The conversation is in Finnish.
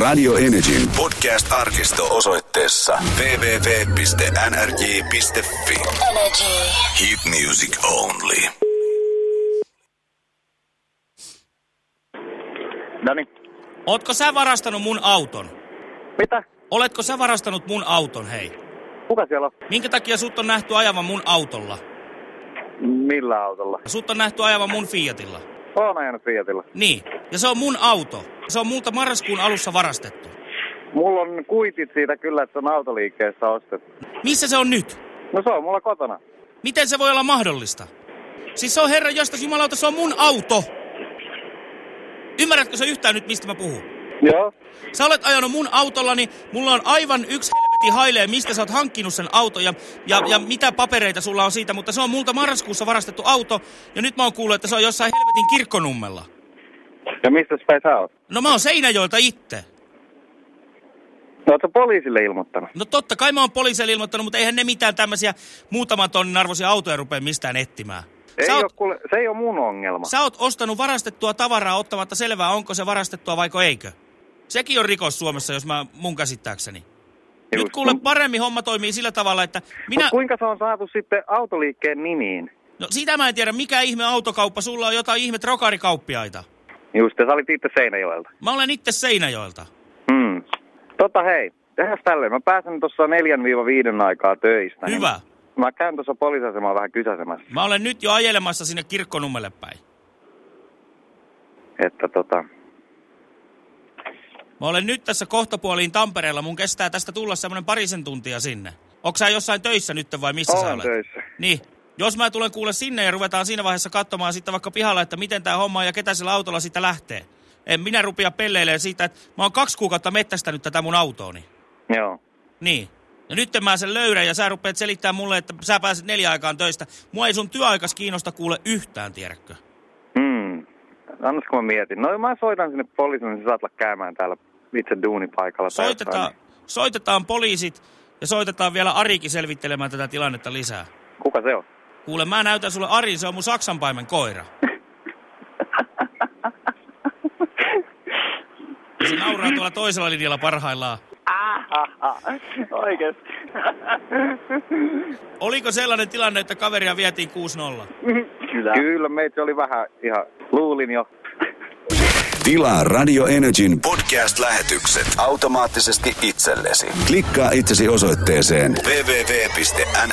Radio Energyn podcast-arkisto osoitteessa www.nrj.fi. Energy. Hit music only. Noniin. Ootko sä varastanut mun auton? Mitä? Oletko sä varastanut mun auton, hei? Kuka siellä on? Minkä takia sut on nähty ajavan mun autolla? Millä autolla? Sut on nähty ajavan mun Fiatilla. Oon ajanut Fiatilla. Niin. Ja se on mun auto. Se on multa marraskuun alussa varastettu. Mulla on kuitit siitä kyllä, että se on autoliikkeessä ostettu. Missä se on nyt? No se on mulla kotona. Miten se voi olla mahdollista? Siis se on herra jostas jumalauta, se on mun auto. Ymmärrätkö sä yhtään nyt, mistä mä puhun? Joo. Sä olet ajanut mun autollani, mulla on aivan yksi helvetin hailee, mistä sä oot hankkinut sen auton ja, ja, ja mitä papereita sulla on siitä, mutta se on multa marraskuussa varastettu auto ja nyt mä oon kuullut, että se on jossain helvetin kirkkonummella. Ja mistä päin sä oot? No mä oon Seinäjoelta itse. No oot sä poliisille ilmoittanut? No totta kai mä oon poliisille ilmoittanut, mutta eihän ne mitään tämmöisiä muutaman tonnin arvoisia autoja rupea mistään etsimään. Ei oot, kuule, se ei ole mun ongelma. sä oot ostanut varastettua tavaraa ottamatta selvää, onko se varastettua vaiko eikö. Sekin on rikos Suomessa, jos mä mun käsittääkseni. Nyt Just. kuule No- paremmin homma toimii sillä tavalla, että minä... Mut kuinka se on saatu sitten autoliikkeen nimiin? No sitä mä en tiedä, mikä ihme autokauppa, sulla on jotain ihme trokarikauppiaita. Just, ja sä olit itse Seinäjoelta. Mä olen itse Seinäjoelta. Hmm. Tota hei, tehdään tälleen. Mä pääsen tuossa 4-5 aikaa töistä. niin Hyvä. Mä käyn tuossa poliisiasemalla vähän kysäsemässä. Mä olen nyt jo ajelemassa sinne kirkkonummelle päin. Että tota... Mä olen nyt tässä kohtapuoliin Tampereella. Mun kestää tästä tulla semmoinen parisen tuntia sinne. Onko sä jossain töissä nyt vai missä sä Olen olet? töissä. Niin. Jos mä tulen kuule sinne ja ruvetaan siinä vaiheessa katsomaan sitten vaikka pihalla, että miten tämä homma on ja ketä sillä autolla siitä lähtee. En minä rupia pelleilemään siitä, että mä oon kaksi kuukautta mettästänyt tätä mun autooni. Joo. Niin. Ja nyt mä sen löydän ja sä rupeat selittää mulle, että sä pääset neljä aikaan töistä. Mua ei sun työaikas kiinnosta kuule yhtään, tiedätkö? Hmm. Annas kun mä mietin. No mä soitan sinne poliisille, niin sä saat olla käymään täällä itse duunipaikalla. Soitetaan, soitetaan poliisit ja soitetaan vielä Arikin selvittelemään tätä tilannetta lisää. Kuka se on? Kuule, mä näytän sulle Ari, se on mun saksanpaimen koira. Ja se nauraa tuolla toisella linjalla parhaillaan. Oikeesti. Oliko sellainen tilanne, että kaveria vietiin 6-0? Kyllä. Kyllä, meitä oli vähän ihan, luulin jo. Tilaa Radio Energyn podcast-lähetykset automaattisesti itsellesi. Klikkaa itsesi osoitteeseen www.nrj.fi.